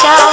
chao.